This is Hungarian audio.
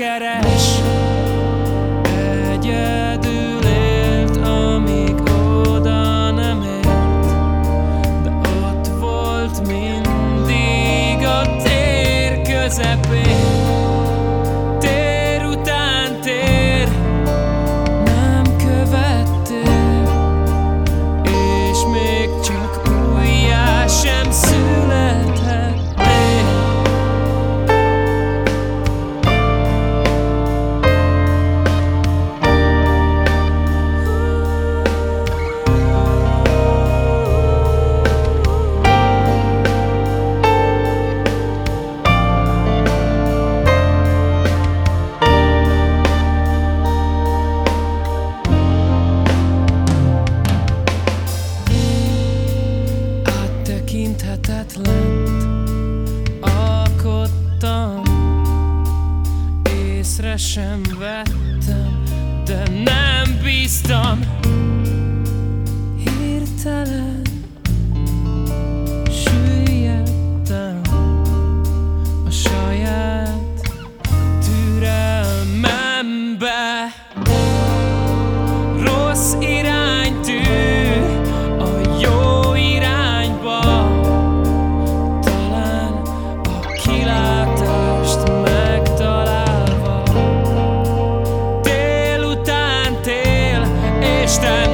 get it. Észre sem vettem De nem bíztam. Hirtelen stand